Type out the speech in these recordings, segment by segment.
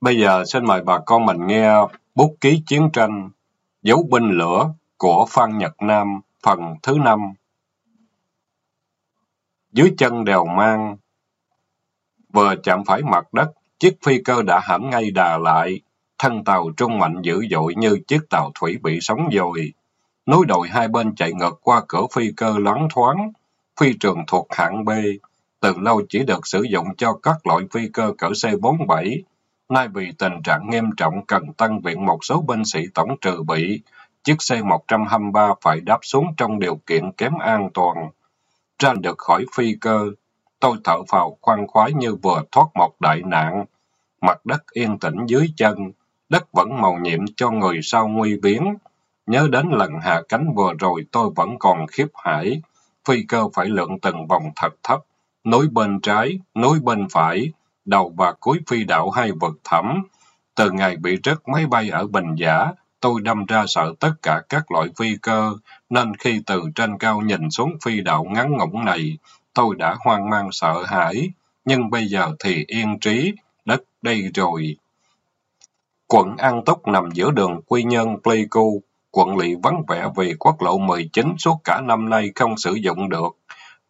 Bây giờ xin mời bà con mình nghe bút ký chiến tranh Dấu binh lửa của Phan Nhật Nam phần thứ năm. Dưới chân đèo mang, vừa chạm phải mặt đất, chiếc phi cơ đã hãm ngay đà lại. Thân tàu trung mạnh dữ dội như chiếc tàu thủy bị sóng dồi. Núi đồi hai bên chạy ngược qua cửa phi cơ loáng thoáng. Phi trường thuộc hạng B, từ lâu chỉ được sử dụng cho các loại phi cơ cỡ C-47 Nay vì tình trạng nghiêm trọng cần tăng viện một số binh sĩ tổng trừ bị, chiếc C-123 phải đáp xuống trong điều kiện kém an toàn. Ra được khỏi phi cơ, tôi thở phào khoan khoái như vừa thoát một đại nạn. Mặt đất yên tĩnh dưới chân, đất vẫn màu nhiệm cho người sau nguy biến. Nhớ đến lần hạ cánh vừa rồi tôi vẫn còn khiếp hải. Phi cơ phải lượn từng vòng thật thấp, núi bên trái, núi bên phải, đầu và cuối phi đạo hai vực thẳm. Từ ngày bị rớt máy bay ở Bình Giả, tôi đâm ra sợ tất cả các loại phi cơ, nên khi từ trên cao nhìn xuống phi đạo ngắn ngủn này, tôi đã hoang mang sợ hãi. Nhưng bây giờ thì yên trí, đất đây rồi. Quận An Túc nằm giữa đường Quy nhân Pleiku, quận lỵ vắng vẻ vì quốc lộ 19 suốt cả năm nay không sử dụng được.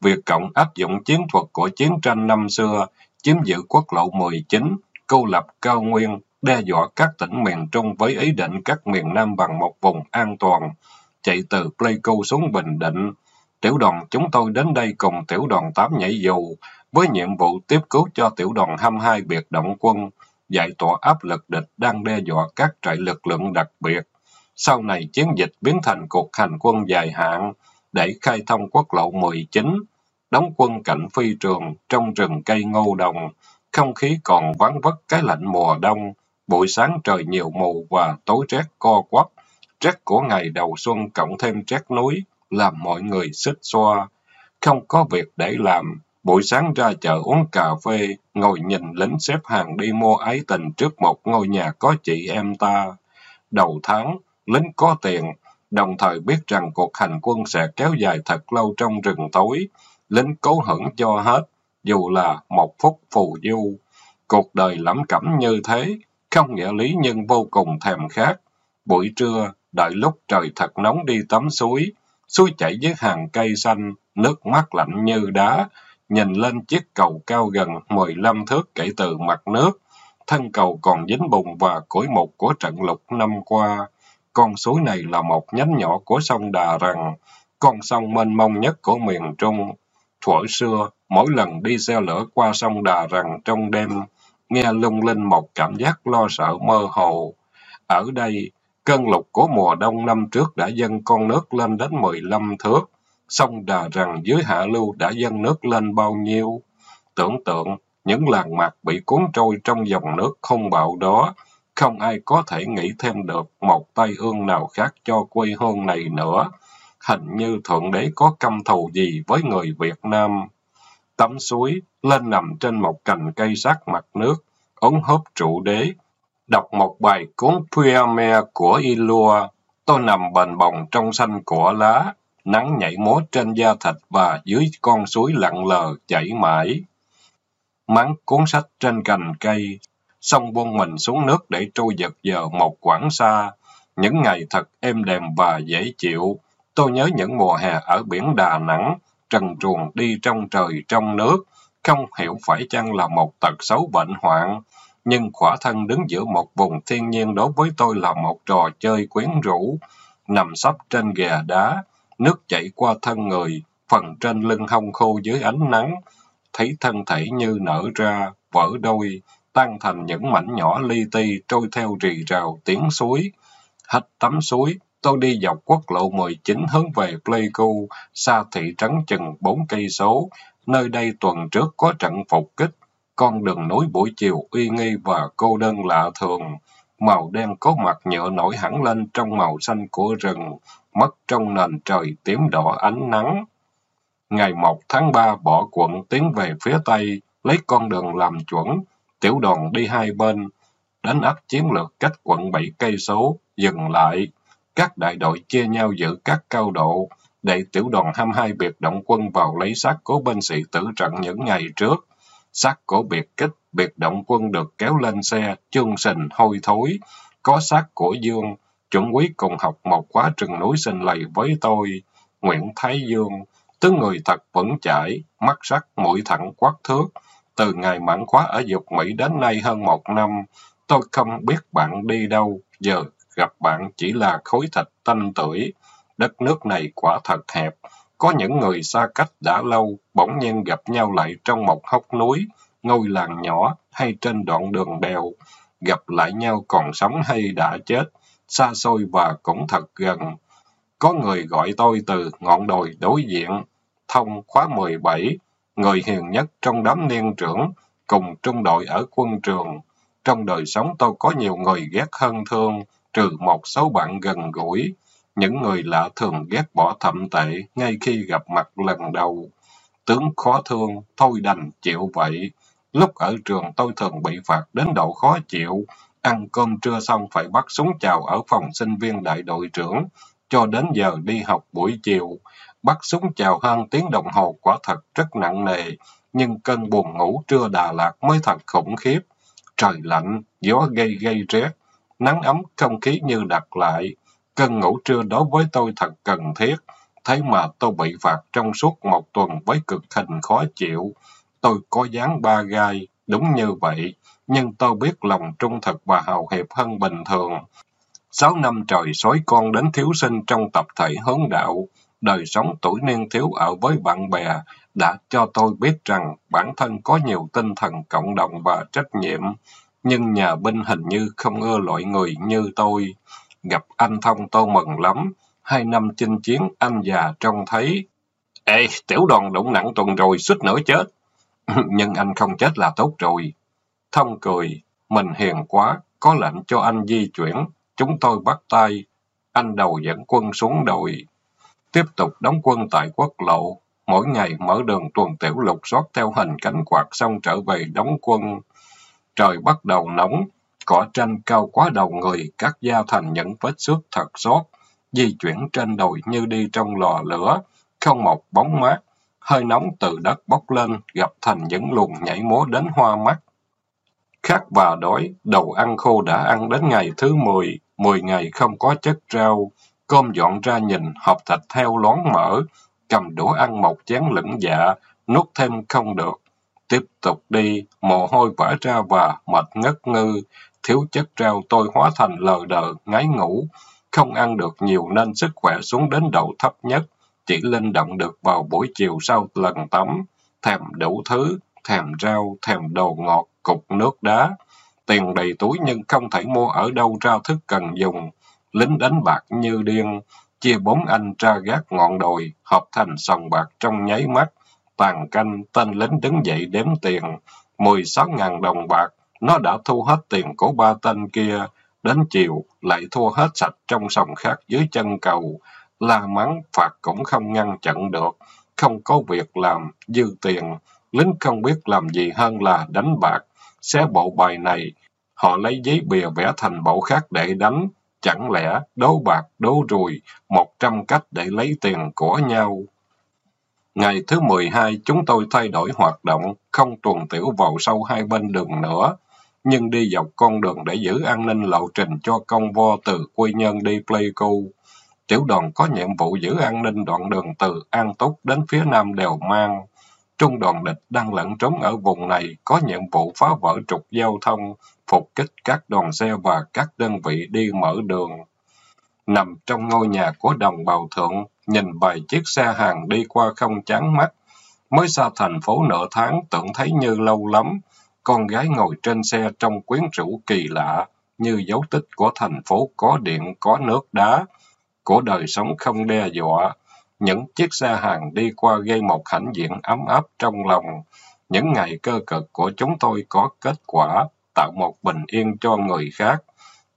Việc cộng áp dụng chiến thuật của chiến tranh năm xưa chiếm giữ quốc lộ 19, cô lập cao nguyên, đe dọa các tỉnh miền Trung với ý định cắt miền Nam bằng một vùng an toàn, chạy từ Pleiku xuống Bình Định. Tiểu đoàn chúng tôi đến đây cùng tiểu đoàn 8 nhảy dù, với nhiệm vụ tiếp cứu cho tiểu đoàn 22 biệt động quân, giải tỏa áp lực địch đang đe dọa các trại lực lượng đặc biệt. Sau này chiến dịch biến thành cuộc hành quân dài hạn để khai thông quốc lộ 19, đóng quân cạnh phi trường trong rừng cây ngô đồng. Không khí còn vắng vất cái lạnh mùa đông, buổi sáng trời nhiều mù và tối rét co quắp. Rét của ngày đầu xuân cộng thêm rét núi, làm mọi người xích xoa. Không có việc để làm, buổi sáng ra chợ uống cà phê, ngồi nhìn lính xếp hàng đi mua ái tình trước một ngôi nhà có chị em ta. Đầu tháng, lính có tiền, đồng thời biết rằng cuộc hành quân sẽ kéo dài thật lâu trong rừng tối, lính cố hưởng cho hết, dù là một phút phù du. Cuộc đời lẩm cẩm như thế, không nghĩa lý nhưng vô cùng thèm khát. Buổi trưa, đợi lúc trời thật nóng đi tắm suối, suối chảy dưới hàng cây xanh, nước mắt lạnh như đá, nhìn lên chiếc cầu cao gần 15 thước kể từ mặt nước. Thân cầu còn dính bùn và cối mục của trận lục năm qua. Con suối này là một nhánh nhỏ của sông Đà Rằng, con sông mênh mông nhất của miền Trung. Thuở xưa, mỗi lần đi xe lửa qua sông Đà Rằng trong đêm, nghe lung linh một cảm giác lo sợ mơ hồ. Ở đây, cơn lục của mùa đông năm trước đã dâng con nước lên đến 15 thước. Sông Đà Rằng dưới hạ lưu đã dâng nước lên bao nhiêu? Tưởng tượng, những làng mạc bị cuốn trôi trong dòng nước không bạo đó, không ai có thể nghĩ thêm được một tay ương nào khác cho quê hương này nữa hình như Thượng Đế có căm thù gì với người Việt Nam. Tắm suối, lên nằm trên một cành cây sát mặt nước, ống hớp trụ đế. Đọc một bài cuốn Puame của Ilua, tôi nằm bền bồng trong xanh của lá, nắng nhảy múa trên da thịt và dưới con suối lặng lờ chảy mãi. Mắng cuốn sách trên cành cây, xong buông mình xuống nước để trôi giật giờ một quãng xa. Những ngày thật êm đềm và dễ chịu, Tôi nhớ những mùa hè ở biển Đà Nẵng, trần truồng đi trong trời trong nước, không hiểu phải chăng là một tật xấu bệnh hoạn, nhưng khỏa thân đứng giữa một vùng thiên nhiên đối với tôi là một trò chơi quyến rũ. Nằm sấp trên ghè đá, nước chảy qua thân người, phần trên lưng hông khô dưới ánh nắng, thấy thân thể như nở ra, vỡ đôi, tan thành những mảnh nhỏ li ti trôi theo rì rào tiếng suối. Hết tắm suối, Tôi đi dọc quốc lộ 19 hướng về Pleiku, xa thị trấn chừng 4 cây số. Nơi đây tuần trước có trận phục kích. Con đường nối buổi chiều uy nghi và cô đơn lạ thường. Màu đen có mặt nhựa nổi hẳn lên trong màu xanh của rừng, mất trong nền trời tím đỏ ánh nắng. Ngày 1 tháng 3 bỏ quận tiến về phía Tây, lấy con đường làm chuẩn, tiểu đoàn đi hai bên, đến ấp chiến lược cách quận 7 cây số, dừng lại. Các đại đội chia nhau giữ các cao độ, để tiểu đoàn 22 biệt động quân vào lấy xác cố binh sĩ tử trận những ngày trước. xác của biệt kích, biệt động quân được kéo lên xe, chương sình hôi thối. Có xác của Dương, chuẩn quý cùng học một quá rừng núi sinh lầy với tôi. Nguyễn Thái Dương, tướng người thật vững chãi, mắt sắc, mũi thẳng quát thước. Từ ngày mãn khóa ở dục Mỹ đến nay hơn một năm, tôi không biết bạn đi đâu, giờ gặp bạn chỉ là khối thịt tanh tuổi. Đất nước này quả thật hẹp, có những người xa cách đã lâu, bỗng nhiên gặp nhau lại trong một hốc núi, ngôi làng nhỏ hay trên đoạn đường đèo. Gặp lại nhau còn sống hay đã chết, xa xôi và cũng thật gần. Có người gọi tôi từ ngọn đồi đối diện, thông khóa 17, người hiền nhất trong đám niên trưởng, cùng trung đội ở quân trường. Trong đời sống tôi có nhiều người ghét hơn thương, trừ một số bạn gần gũi. Những người lạ thường ghét bỏ thậm tệ ngay khi gặp mặt lần đầu. Tướng khó thương, thôi đành chịu vậy. Lúc ở trường tôi thường bị phạt đến độ khó chịu. Ăn cơm trưa xong phải bắt súng chào ở phòng sinh viên đại đội trưởng. Cho đến giờ đi học buổi chiều. Bắt súng chào hơn tiếng đồng hồ quả thật rất nặng nề. Nhưng cơn buồn ngủ trưa Đà Lạt mới thật khủng khiếp. Trời lạnh, gió gây gây rét. Nắng ấm không khí như đặt lại. Cơn ngủ trưa đối với tôi thật cần thiết. Thế mà tôi bị phạt trong suốt một tuần với cực hình khó chịu. Tôi có dáng ba gai, đúng như vậy, nhưng tôi biết lòng trung thực và hào hiệp hơn bình thường. Sáu năm trời sói con đến thiếu sinh trong tập thể hướng đạo, đời sống tuổi niên thiếu ở với bạn bè đã cho tôi biết rằng bản thân có nhiều tinh thần cộng đồng và trách nhiệm, nhưng nhà binh hình như không ưa loại người như tôi. Gặp anh Thông tôi mừng lắm, hai năm chinh chiến anh già trông thấy. Ê, tiểu đoàn đụng nặng tuần rồi, suýt nữa chết. Nhưng anh không chết là tốt rồi. Thông cười, mình hiền quá, có lệnh cho anh di chuyển. Chúng tôi bắt tay. Anh đầu dẫn quân xuống đồi. Tiếp tục đóng quân tại quốc lộ. Mỗi ngày mở đường tuần tiểu lục soát theo hình cánh quạt xong trở về đóng quân. Trời bắt đầu nóng, cỏ tranh cao quá đầu người, cắt da thành những vết xước thật xót, di chuyển trên đồi như đi trong lò lửa, không một bóng mát, hơi nóng từ đất bốc lên, gặp thành những luồng nhảy múa đến hoa mắt. Khát và đói, đầu ăn khô đã ăn đến ngày thứ 10, 10 ngày không có chất rau, cơm dọn ra nhìn, hộp thịt theo loáng mở, cầm đũa ăn một chén lửng dạ, nuốt thêm không được. Tiếp tục đi, mồ hôi vã ra và mệt ngất ngư, thiếu chất rau tôi hóa thành lờ đờ, ngái ngủ, không ăn được nhiều nên sức khỏe xuống đến độ thấp nhất, chỉ linh động được vào buổi chiều sau lần tắm, thèm đủ thứ, thèm rau, thèm đồ ngọt, cục nước đá. Tiền đầy túi nhưng không thể mua ở đâu ra thức cần dùng. Lính đánh bạc như điên, chia bốn anh ra gác ngọn đồi, hợp thành sòng bạc trong nháy mắt. Tàn canh, tên lính đứng dậy đếm tiền, 16 ngàn đồng bạc, nó đã thu hết tiền của ba tên kia, đến chiều lại thua hết sạch trong sòng khác dưới chân cầu. La mắng phạt cũng không ngăn chặn được, không có việc làm, dư tiền, lính không biết làm gì hơn là đánh bạc. Xé bộ bài này, họ lấy giấy bìa vẽ thành bộ khác để đánh, chẳng lẽ đấu bạc, đấu rùi, một trăm cách để lấy tiền của nhau. Ngày thứ 12, chúng tôi thay đổi hoạt động, không tuần tiểu vào sâu hai bên đường nữa, nhưng đi dọc con đường để giữ an ninh lộ trình cho công vo từ Quy Nhơn đi Pleiku. Tiểu đoàn có nhiệm vụ giữ an ninh đoạn đường từ An Túc đến phía nam đèo Mang. Trung đoàn địch đang lẫn trốn ở vùng này có nhiệm vụ phá vỡ trục giao thông, phục kích các đoàn xe và các đơn vị đi mở đường. Nằm trong ngôi nhà của đồng bào thượng, nhìn vài chiếc xe hàng đi qua không chán mắt. Mới xa thành phố nửa tháng tưởng thấy như lâu lắm. Con gái ngồi trên xe trong quyến rũ kỳ lạ, như dấu tích của thành phố có điện, có nước đá, của đời sống không đe dọa. Những chiếc xe hàng đi qua gây một hãnh diện ấm áp trong lòng. Những ngày cơ cực của chúng tôi có kết quả, tạo một bình yên cho người khác.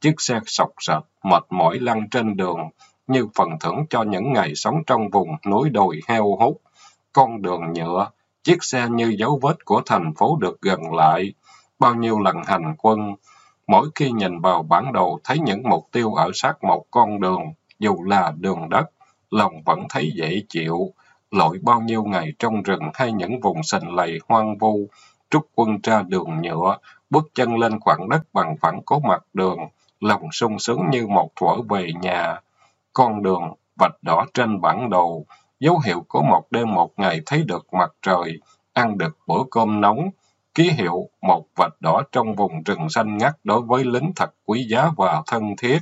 Chiếc xe sọc sạch, mệt mỏi lăn trên đường, như phần thưởng cho những ngày sống trong vùng núi đồi heo hút. Con đường nhựa, chiếc xe như dấu vết của thành phố được gần lại. Bao nhiêu lần hành quân, mỗi khi nhìn vào bản đồ thấy những mục tiêu ở sát một con đường, dù là đường đất, lòng vẫn thấy dễ chịu. Lội bao nhiêu ngày trong rừng hay những vùng sình lầy hoang vu, trúc quân ra đường nhựa, bước chân lên khoảng đất bằng phẳng có mặt đường, lòng sung sướng như một thuở về nhà. Con đường, vạch đỏ trên bản đồ, dấu hiệu của một đêm một ngày thấy được mặt trời, ăn được bữa cơm nóng, ký hiệu một vạch đỏ trong vùng rừng xanh ngắt đối với lính thật quý giá và thân thiết.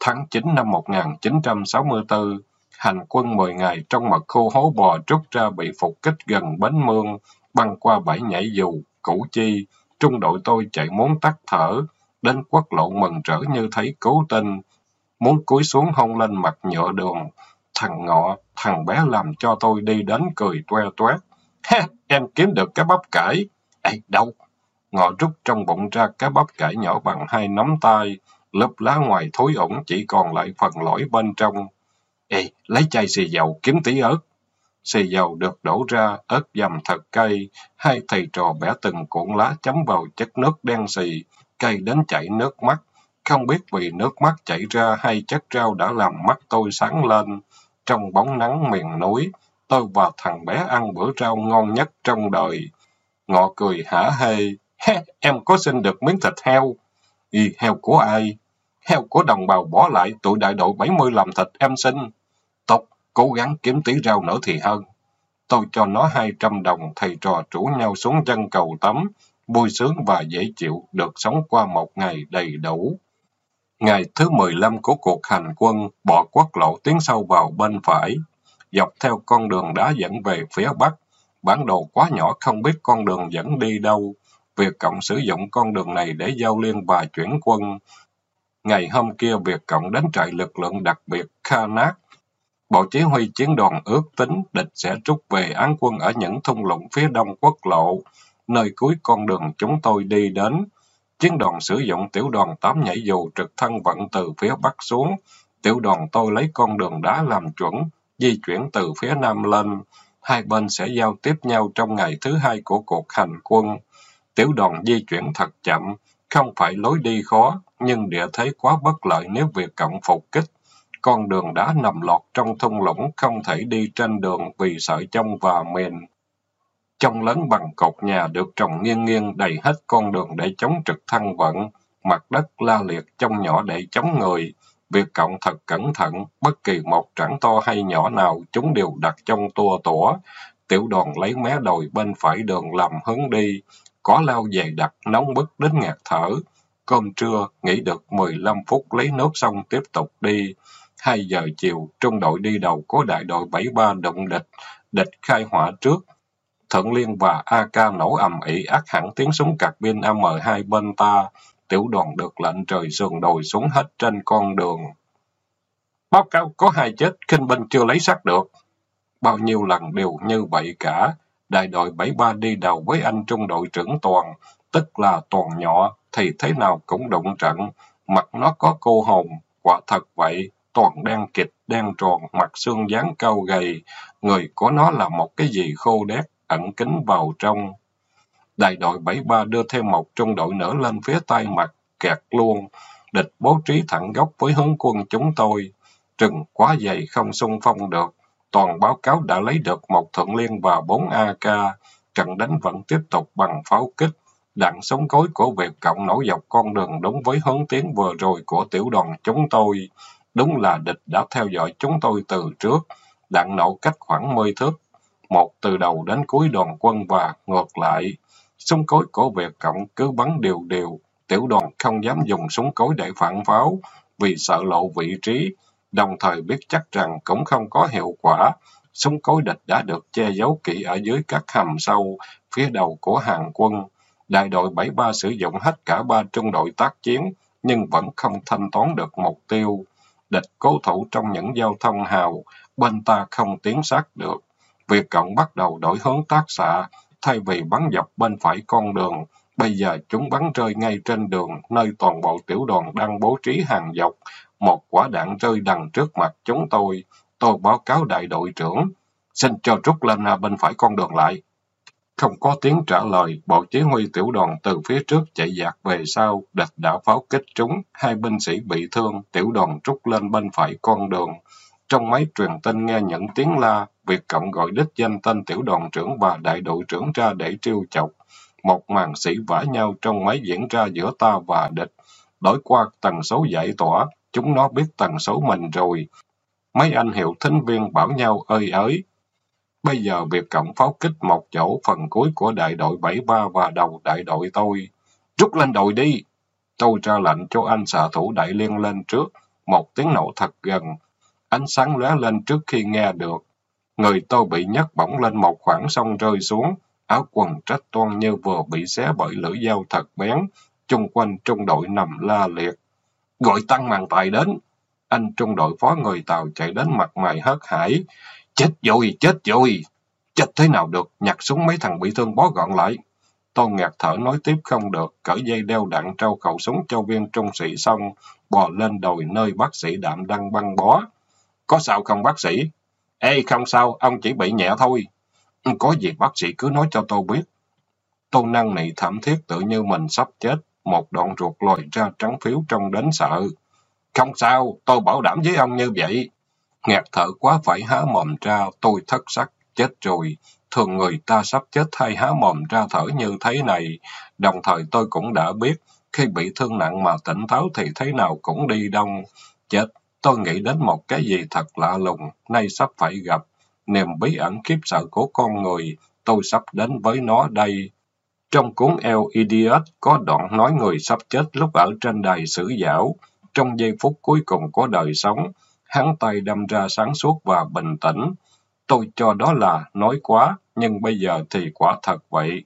Tháng 9 năm 1964, hành quân 10 ngày trong mật khu hố bò trút ra bị phục kích gần Bến Mương, băng qua bãi nhảy dù, Củ Chi, trung đội tôi chạy muốn tắt thở, đến quốc lộ mừng rỡ như thấy cứu tinh, muốn cúi xuống hôn lên mặt nhựa đường. Thằng ngọ, thằng bé làm cho tôi đi đến cười toe toét. Ha, em kiếm được cái bắp cải. Ê, đâu? Ngọ rút trong bụng ra cái bắp cải nhỏ bằng hai nắm tay, lớp lá ngoài thối ủng chỉ còn lại phần lõi bên trong. Ê, lấy chai xì dầu kiếm tí ớt. Xì dầu được đổ ra, ớt dầm thật cay. Hai thầy trò bẻ từng cuộn lá chấm vào chất nước đen xì, cay đến chảy nước mắt. Không biết vì nước mắt chảy ra hay chất rau đã làm mắt tôi sáng lên. Trong bóng nắng miền núi, tôi và thằng bé ăn bữa rau ngon nhất trong đời. Ngọ cười hả hê. He, em có xin được miếng thịt heo. Gì, heo của ai? Heo của đồng bào bỏ lại, tụi đại đội 70 làm thịt em xin. Tộc, cố gắng kiếm tí rau nữa thì hơn. Tôi cho nó 200 đồng, thầy trò rủ nhau xuống chân cầu tắm, vui sướng và dễ chịu, được sống qua một ngày đầy đủ. Ngày thứ 15 của cuộc hành quân, bỏ quốc lộ tiến sâu vào bên phải, dọc theo con đường đá dẫn về phía bắc. Bản đồ quá nhỏ không biết con đường dẫn đi đâu. Việt Cộng sử dụng con đường này để giao liên và chuyển quân. Ngày hôm kia, Việt Cộng đến trại lực lượng đặc biệt Kha Nát. Bộ chỉ huy chiến đoàn ước tính địch sẽ rút về án quân ở những thung lũng phía đông quốc lộ, nơi cuối con đường chúng tôi đi đến. Chiến đoàn sử dụng tiểu đoàn 8 nhảy dù trực thăng vận từ phía bắc xuống. Tiểu đoàn tôi lấy con đường đá làm chuẩn, di chuyển từ phía nam lên. Hai bên sẽ giao tiếp nhau trong ngày thứ hai của cuộc hành quân. Tiểu đoàn di chuyển thật chậm, không phải lối đi khó, nhưng địa thế quá bất lợi nếu việc cộng phục kích. Con đường đá nằm lọt trong thung lũng, không thể đi trên đường vì sợi trong và mềm trong lớn bằng cột nhà được trồng nghiêng nghiêng đầy hết con đường để chống trực thăng vận, mặt đất la liệt trong nhỏ để chống người. Việc cộng thật cẩn thận, bất kỳ một trảng to hay nhỏ nào chúng đều đặt trong tua tủa. Tiểu đoàn lấy mé đồi bên phải đường làm hướng đi, có lao dày đặc nóng bức đến ngạt thở. Cơm trưa, nghỉ được 15 phút lấy nước xong tiếp tục đi. 2 giờ chiều, trung đội đi đầu có đại đội 73 động địch, địch khai hỏa trước, Thượng Liên và AK nổ ầm ĩ ác hẳn tiếng súng cạc pin M2 bên ta. Tiểu đoàn được lệnh trời sườn đồi xuống hết trên con đường. Báo cáo có hai chết, khinh binh chưa lấy xác được. Bao nhiêu lần đều như vậy cả. Đại đội 73 đi đầu với anh trung đội trưởng Toàn, tức là Toàn nhỏ, thì thế nào cũng đụng trận. Mặt nó có cô hồn, quả thật vậy. Toàn đen kịch, đen tròn, mặt xương dáng cao gầy. Người của nó là một cái gì khô đét, ẩn kính vào trong. Đại đội 73 đưa thêm một trung đội nữa lên phía tay mặt, kẹt luôn. Địch bố trí thẳng góc với hướng quân chúng tôi. Trừng quá dày không xung phong được. Toàn báo cáo đã lấy được một thượng liên và bốn AK. Trận đánh vẫn tiếp tục bằng pháo kích. Đạn sống cối của Việt Cộng nổi dọc con đường đúng với hướng tiến vừa rồi của tiểu đoàn chúng tôi. Đúng là địch đã theo dõi chúng tôi từ trước. Đạn nổ cách khoảng 10 thước một từ đầu đến cuối đoàn quân và ngược lại. Súng cối của Việt Cộng cứ bắn đều đều, tiểu đoàn không dám dùng súng cối để phản pháo vì sợ lộ vị trí, đồng thời biết chắc rằng cũng không có hiệu quả. Súng cối địch đã được che giấu kỹ ở dưới các hầm sâu, phía đầu của hàng quân. Đại đội 73 sử dụng hết cả ba trung đội tác chiến, nhưng vẫn không thanh toán được mục tiêu. Địch cố thủ trong những giao thông hào, bên ta không tiến sát được. Việt Cộng bắt đầu đổi hướng tác xạ, thay vì bắn dọc bên phải con đường, bây giờ chúng bắn rơi ngay trên đường, nơi toàn bộ tiểu đoàn đang bố trí hàng dọc. Một quả đạn rơi đằng trước mặt chúng tôi. Tôi báo cáo đại đội trưởng, xin cho rút lên bên phải con đường lại. Không có tiếng trả lời, bộ chỉ huy tiểu đoàn từ phía trước chạy dạt về sau, địch đã pháo kích chúng, hai binh sĩ bị thương, tiểu đoàn rút lên bên phải con đường. Trong máy truyền tin nghe những tiếng la, Việt Cộng gọi đích danh tên tiểu đoàn trưởng và đại đội trưởng ra để trêu chọc. Một màn sĩ vả nhau trong máy diễn ra giữa ta và địch. Đổi qua tần số giải tỏa, chúng nó biết tần số mình rồi. Mấy anh hiệu thính viên bảo nhau ơi ới. Bây giờ Việt Cộng pháo kích một chỗ phần cuối của đại đội 73 và đầu đại đội tôi. Rút lên đội đi! Tôi ra lệnh cho anh xạ thủ đại liên lên trước. Một tiếng nổ thật gần. Ánh sáng lóe lên trước khi nghe được. Người tôi bị nhấc bổng lên một khoảng sông rơi xuống. Áo quần trách toan như vừa bị xé bởi lưỡi dao thật bén. Trung quanh trung đội nằm la liệt. Gọi tăng màn tài đến. Anh trung đội phó người Tàu chạy đến mặt mày hớt hải. Chết rồi, chết rồi. Chết thế nào được, nhặt súng mấy thằng bị thương bó gọn lại. Tôn ngạc thở nói tiếp không được, cởi dây đeo đạn trao khẩu súng cho viên trung sĩ xong, bò lên đồi nơi bác sĩ đạm đang băng bó. Có sao không bác sĩ? Ê, không sao, ông chỉ bị nhẹ thôi. Ừ, có gì bác sĩ cứ nói cho tôi biết. Tôi năng nị thảm thiết tự như mình sắp chết, một đoạn ruột lòi ra trắng phiếu trong đến sợ. Không sao, tôi bảo đảm với ông như vậy. Ngạt thở quá phải há mồm ra, tôi thất sắc, chết rồi. Thường người ta sắp chết hay há mồm ra thở như thế này. Đồng thời tôi cũng đã biết, khi bị thương nặng mà tỉnh táo thì thế nào cũng đi đông. Chết, tôi nghĩ đến một cái gì thật lạ lùng, nay sắp phải gặp. Niềm bí ẩn khiếp sợ của con người, tôi sắp đến với nó đây. Trong cuốn El Idiot có đoạn nói người sắp chết lúc ở trên đài sử giảo. Trong giây phút cuối cùng của đời sống, hắn tay đâm ra sáng suốt và bình tĩnh. Tôi cho đó là nói quá, nhưng bây giờ thì quả thật vậy.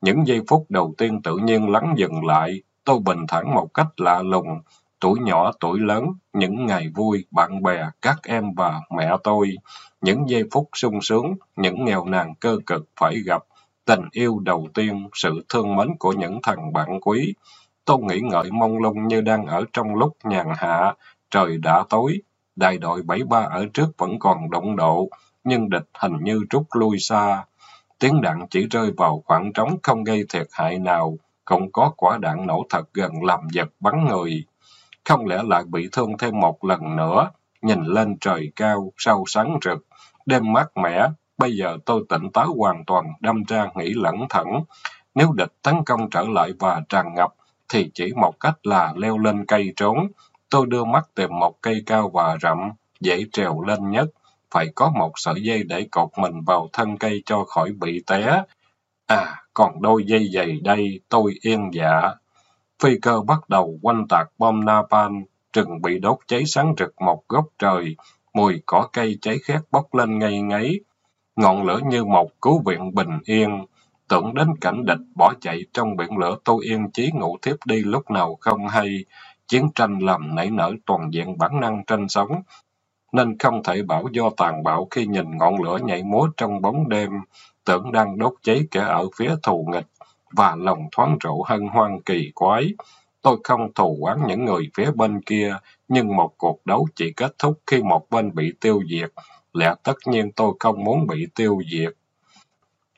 Những giây phút đầu tiên tự nhiên lắng dừng lại, tôi bình thản một cách lạ lùng. Tuổi nhỏ, tuổi lớn, những ngày vui, bạn bè, các em và mẹ tôi. Những giây phút sung sướng, những nghèo nàn cơ cực phải gặp. Tình yêu đầu tiên, sự thương mến của những thằng bạn quý. Tôi nghĩ ngợi mong lung như đang ở trong lúc nhàn hạ. Trời đã tối, đại đội 73 ở trước vẫn còn động độ nhưng địch hình như rút lui xa. Tiếng đạn chỉ rơi vào khoảng trống không gây thiệt hại nào, không có quả đạn nổ thật gần làm giật bắn người. Không lẽ lại bị thương thêm một lần nữa, nhìn lên trời cao, sao sáng rực, đêm mát mẻ, bây giờ tôi tỉnh táo hoàn toàn, đâm ra nghĩ lẩn thẩn. Nếu địch tấn công trở lại và tràn ngập, thì chỉ một cách là leo lên cây trốn. Tôi đưa mắt tìm một cây cao và rậm, dễ trèo lên nhất phải có một sợi dây để cột mình vào thân cây cho khỏi bị té. À, còn đôi dây giày đây, tôi yên dạ. Phi cơ bắt đầu quanh tạc bom napalm, rừng bị đốt cháy sáng rực một góc trời, mùi cỏ cây cháy khét bốc lên ngây ngấy. Ngọn lửa như một cứu viện bình yên, tưởng đến cảnh địch bỏ chạy trong biển lửa tôi yên chí ngủ thiếp đi lúc nào không hay. Chiến tranh làm nảy nở toàn diện bản năng tranh sống, nên không thể bảo do tàn bạo khi nhìn ngọn lửa nhảy múa trong bóng đêm, tưởng đang đốt cháy kẻ ở phía thù nghịch, và lòng thoáng rượu hân hoan kỳ quái. Tôi không thù oán những người phía bên kia, nhưng một cuộc đấu chỉ kết thúc khi một bên bị tiêu diệt. Lẽ tất nhiên tôi không muốn bị tiêu diệt.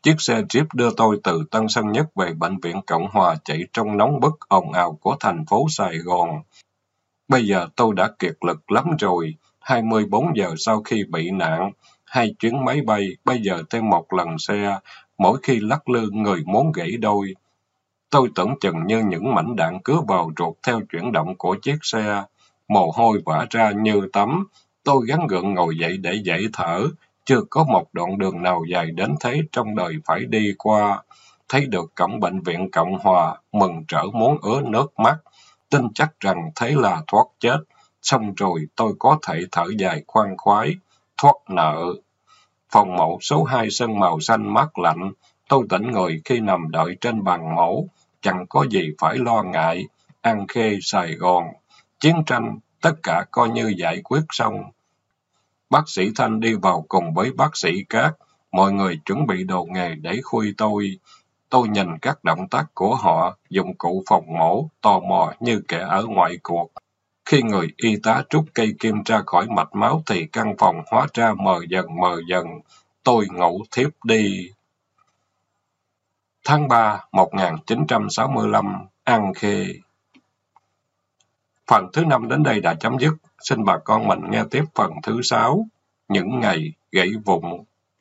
Chiếc xe Jeep đưa tôi từ Tân Sơn Nhất về Bệnh viện Cộng Hòa chạy trong nóng bức ồn ào của thành phố Sài Gòn. Bây giờ tôi đã kiệt lực lắm rồi. 24 giờ sau khi bị nạn, hai chuyến máy bay, bây giờ thêm một lần xe, mỗi khi lắc lư người muốn gãy đôi. Tôi tưởng chừng như những mảnh đạn cứa vào ruột theo chuyển động của chiếc xe. Mồ hôi vã ra như tắm. Tôi gắn gượng ngồi dậy để dậy thở. Chưa có một đoạn đường nào dài đến thế trong đời phải đi qua. Thấy được cổng bệnh viện Cộng Hòa, mừng trở muốn ứa nước mắt. Tin chắc rằng thế là thoát chết. Xong rồi tôi có thể thở dài khoan khoái, thoát nợ. Phòng mổ số 2 sân màu xanh mát lạnh, tôi tỉnh người khi nằm đợi trên bàn mổ, chẳng có gì phải lo ngại. An Khê, Sài Gòn, chiến tranh, tất cả coi như giải quyết xong. Bác sĩ Thanh đi vào cùng với bác sĩ Cát, mọi người chuẩn bị đồ nghề để khui tôi. Tôi nhìn các động tác của họ, dụng cụ phòng mổ, tò mò như kẻ ở ngoài cuộc. Khi người y tá rút cây kim ra khỏi mạch máu thì căn phòng hóa ra mờ dần mờ dần. Tôi ngủ thiếp đi. Tháng 3, 1965, An Khê Phần thứ năm đến đây đã chấm dứt. Xin bà con mình nghe tiếp phần thứ sáu, những ngày gãy vụng.